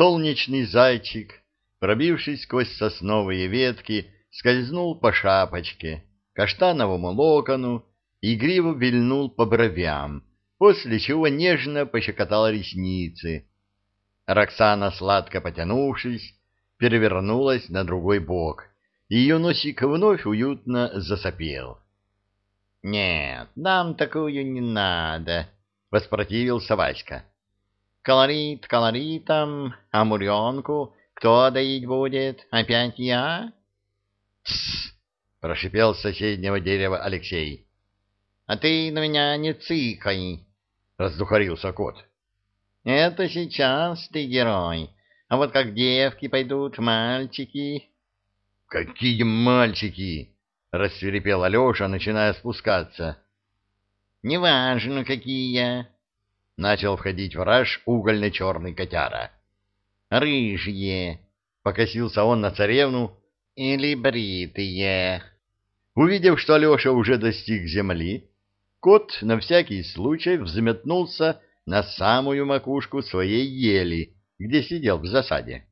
Солнечный зайчик, пробившись сквозь сосновые ветки, скользнул по шапочке, каштановому локону, игриво вильнул по бровям, после чего нежно пощекотал ресницы. Роксана, сладко потянувшись, перевернулась на другой бок, и ее носик вновь уютно засопел. — Нет, нам такую не надо, — воспротивился Васька. — Колорит колоритом, а муренку кто доить будет? Опять я? — Тссс! — прошипел с соседнего дерева Алексей. — А ты на меня не цикай! — раздухарился кот. — Это сейчас ты герой, а вот как девки пойдут, мальчики... — Какие мальчики? — рассверепел Алеша, начиная спускаться. — Неважно, какие. Начал входить в раж угольно-черный котяра. — Рыжие, — покосился он на царевну, — или бритые. Увидев, что Алеша уже достиг земли, кот на всякий случай взметнулся на самую макушку своей ели, где сидел в засаде.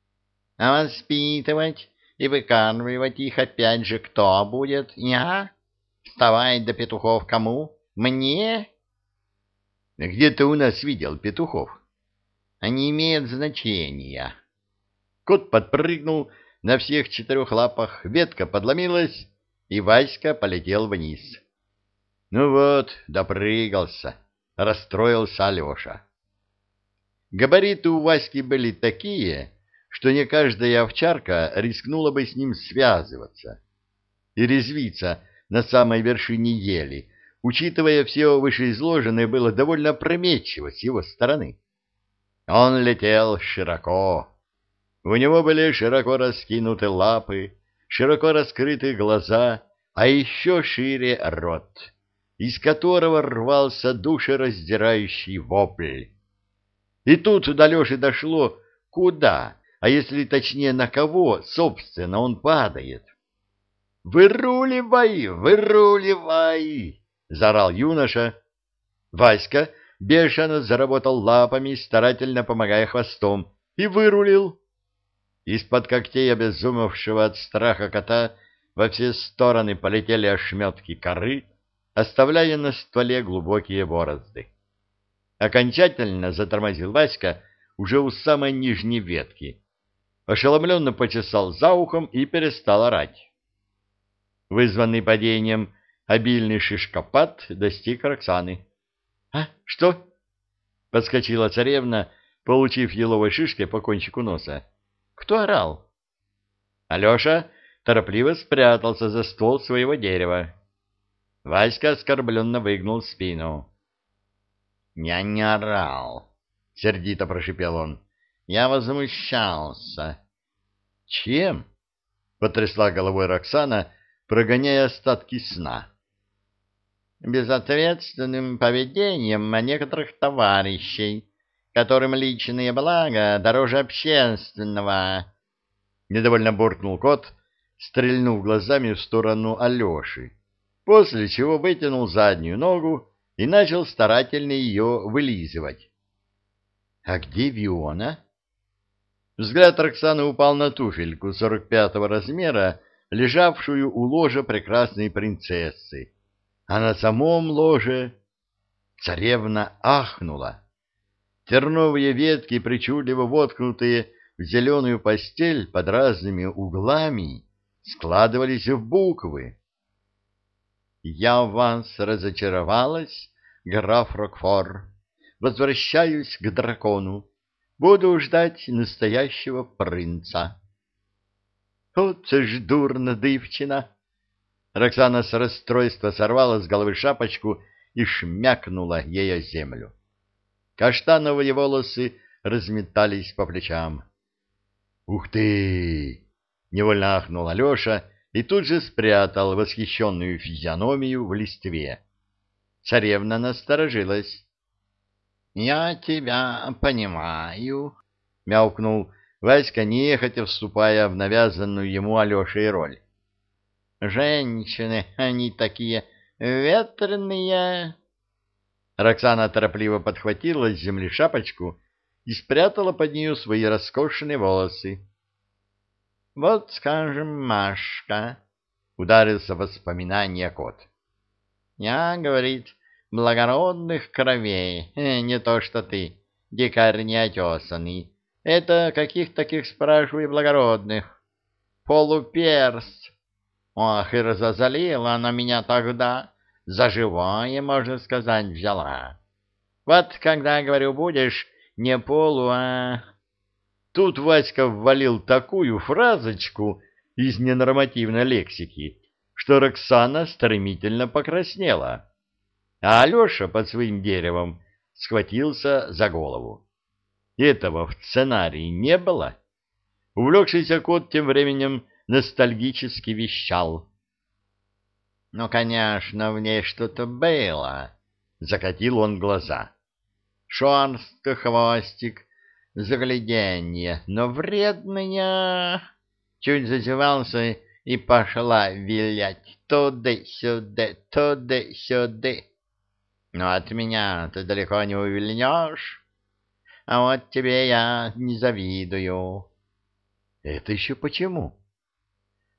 — А воспитывать и выкармливать их опять же кто будет? Я? Вставать до петухов кому? Мне? Где ты у нас видел петухов? Они имеют значения. Кот подпрыгнул на всех четырех лапах, ветка подломилась, и Васька полетел вниз. Ну вот, допрыгался, расстроился Алеша. Габариты у Васьки были такие, что не каждая овчарка рискнула бы с ним связываться и резвиться на самой вершине ели, учитывая все вышеизложенное, было довольно опрометчиво с его стороны. Он летел широко. У него были широко раскинуты лапы, широко раскрыты глаза, а еще шире рот, из которого рвался душераздирающий вопль. И тут до Леши дошло, куда а если точнее на кого, собственно, он падает. «Выруливай, выруливай!» — заорал юноша. Васька бешено заработал лапами, старательно помогая хвостом, и вырулил. Из-под когтей обезумевшего от страха кота во все стороны полетели ошметки коры, оставляя на стволе глубокие борозды. Окончательно затормозил Васька уже у самой нижней ветки, ошеломленно почесал за ухом и перестал орать. Вызванный падением обильный шишкопад достиг Роксаны. — А, что? — подскочила царевна, получив еловой шишкой по кончику носа. — Кто орал? Алеша торопливо спрятался за ствол своего дерева. Васька оскорбленно выгнул спину. — Я не орал, — сердито прошипел он. Я возмущался. Чем? Потрясла головой Роксана, прогоняя остатки сна. Безответственным поведением некоторых товарищей, которым личные блага дороже общественного. Недовольно буркнул кот, стрельнув глазами в сторону Алеши, после чего вытянул заднюю ногу и начал старательно ее вылизывать. — А где Виона? Взгляд Роксаны упал на туфельку сорок пятого размера, лежавшую у ложа прекрасной принцессы. А на самом ложе царевна ахнула. Терновые ветки, причудливо воткнутые в зеленую постель под разными углами, складывались в буквы. «Я в вас разочаровалась, граф Рокфор. Возвращаюсь к дракону. Буду ждать настоящего принца. Вот ж дурно, дывчина! Роксана с расстройства сорвала с головы шапочку и шмякнула ей о землю. Каштановые волосы разметались по плечам. «Ух ты!» — невольно ахнул Алеша и тут же спрятал восхищенную физиономию в листве. Царевна насторожилась. «Я тебя понимаю», — мяукнул Васька, нехотя вступая в навязанную ему Алешей роль. «Женщины, они такие ветреные!» Роксана торопливо подхватила с земли шапочку и спрятала под нее свои роскошные волосы. — Вот, скажем, Машка, — ударился в воспоминания кот. — Я, говорит, благородных кровей, э, не то что ты, дикарь неотесанный. Это каких таких, спрашиваю, благородных? Полуперс. Ох, и разозлила она меня тогда, за живое, можно сказать, взяла. Вот когда, говорю, будешь не полу, а... Тут Васька ввалил такую фразочку из ненормативной лексики, что Роксана стремительно покраснела, а Алеша под своим деревом схватился за голову. Этого в сценарии не было. Увлекшийся кот тем временем ностальгически вещал. «Ну, конечно, в ней что-то было», — закатил он глаза. «Шорстка, хвостик, загляденье, но вредная...» Чуть зазевался и пошла вилять туда-сюда, туда-сюда. Но от меня ты далеко не увильнешь, а вот тебе я не завидую. Это еще почему?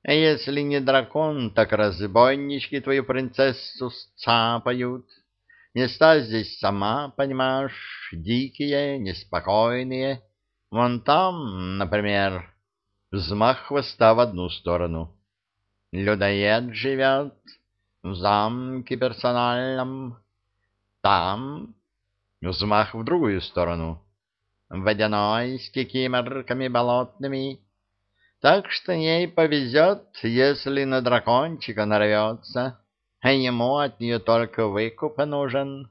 А если не дракон, так разбойнички твою принцессу сцапают. Места здесь сама, понимаешь, дикие, неспокойные. Вон там, например, взмах хвоста в одну сторону. Людоед живет в замке персональном. Там взмах в другую сторону. Водяной с кикиморками болотными. Так что ей повезет, если на дракончика нарвется, а ему от нее только выкуп нужен.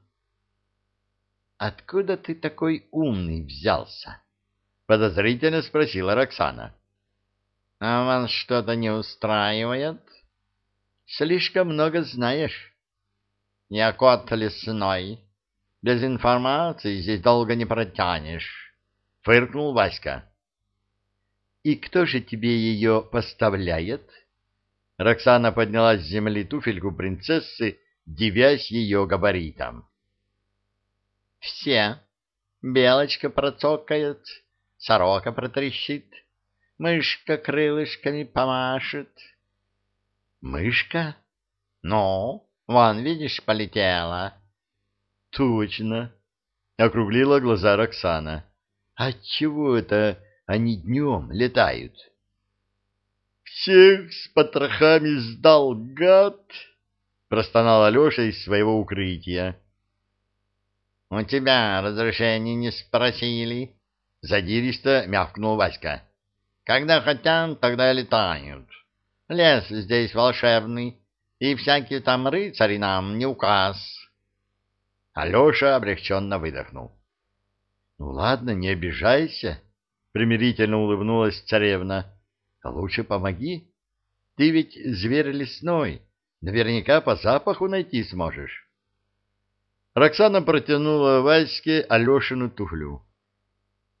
— Откуда ты такой умный взялся? — подозрительно спросила Роксана. — А вас что-то не устраивает? — Слишком много знаешь. — Я кот лесной. Без информации здесь долго не протянешь, — фыркнул Васька. И кто же тебе ее поставляет? Роксана подняла с земли туфельку принцессы, дивясь ее габаритам. Все. Белочка процокает, сорока протрещит, мышка крылышками помашет. Мышка? Ну, вон, видишь, полетела. Точно, округлила глаза Роксана. Отчего это они днем летают. «Всех с потрохами сдал, гад!» — простонал Алеша из своего укрытия. «У тебя разрешения не спросили?» — задиристо мявкнул Васька. «Когда хотят, тогда летают. Лес здесь волшебный, и всякие там рыцари нам не указ». Алеша облегченно выдохнул. «Ну ладно, не обижайся». — примирительно улыбнулась царевна. — лучше помоги. Ты ведь зверь лесной, наверняка по запаху найти сможешь. Роксана протянула Ваське Алешину туфлю.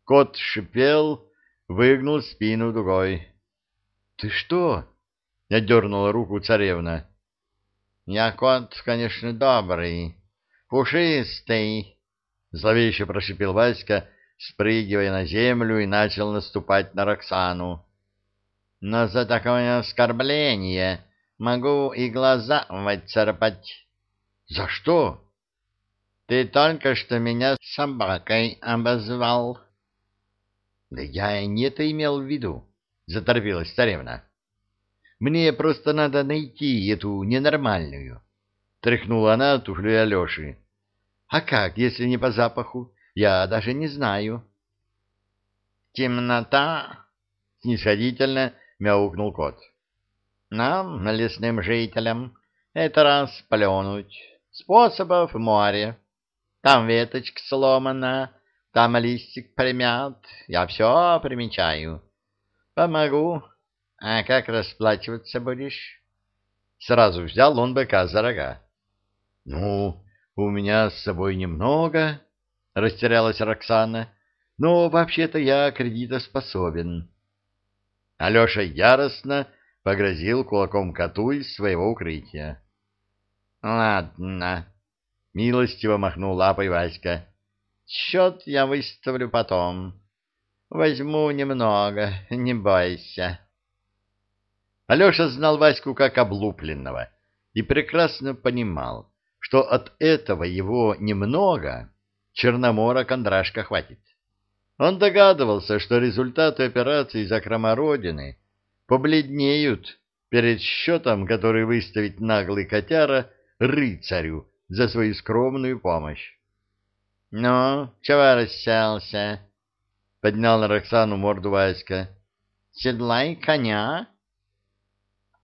Кот шипел, выгнул спину дугой. — Ты что? — отдернула руку царевна. — Я кот, конечно, добрый, пушистый, — зловеще прошипел Васька, спрыгивая на землю и начал наступать на Роксану. «Но за такое оскорбление могу и глаза выцарапать». «За что?» «Ты только что меня собакой обозвал». «Да я не это имел в виду», — заторопилась царевна. «Мне просто надо найти эту ненормальную», — тряхнула она туфлю Алеши. «А как, если не по запаху? Я даже не знаю. Темнота, снисходительно мяукнул кот. Нам, лесным жителям, это раз плюнуть. Способов море. Там веточка сломана, там листик примят. Я все примечаю. Помогу. А как расплачиваться будешь? Сразу взял он быка за рога. Ну, у меня с собой немного, растерялась Роксана. Но вообще-то я кредитоспособен. Алеша яростно погрозил кулаком коту из своего укрытия. — Ладно, — милостиво махнул лапой Васька. — Счет я выставлю потом. Возьму немного, не бойся. Алеша знал Ваську как облупленного и прекрасно понимал, что от этого его немного Черномора Кондрашка хватит. Он догадывался, что результаты операции «Закрома Родины» побледнеют перед счетом, который выставит наглый котяра рыцарю за свою скромную помощь. — Ну, чего расселся? — поднял на Роксану морду Васька. — Седлай коня.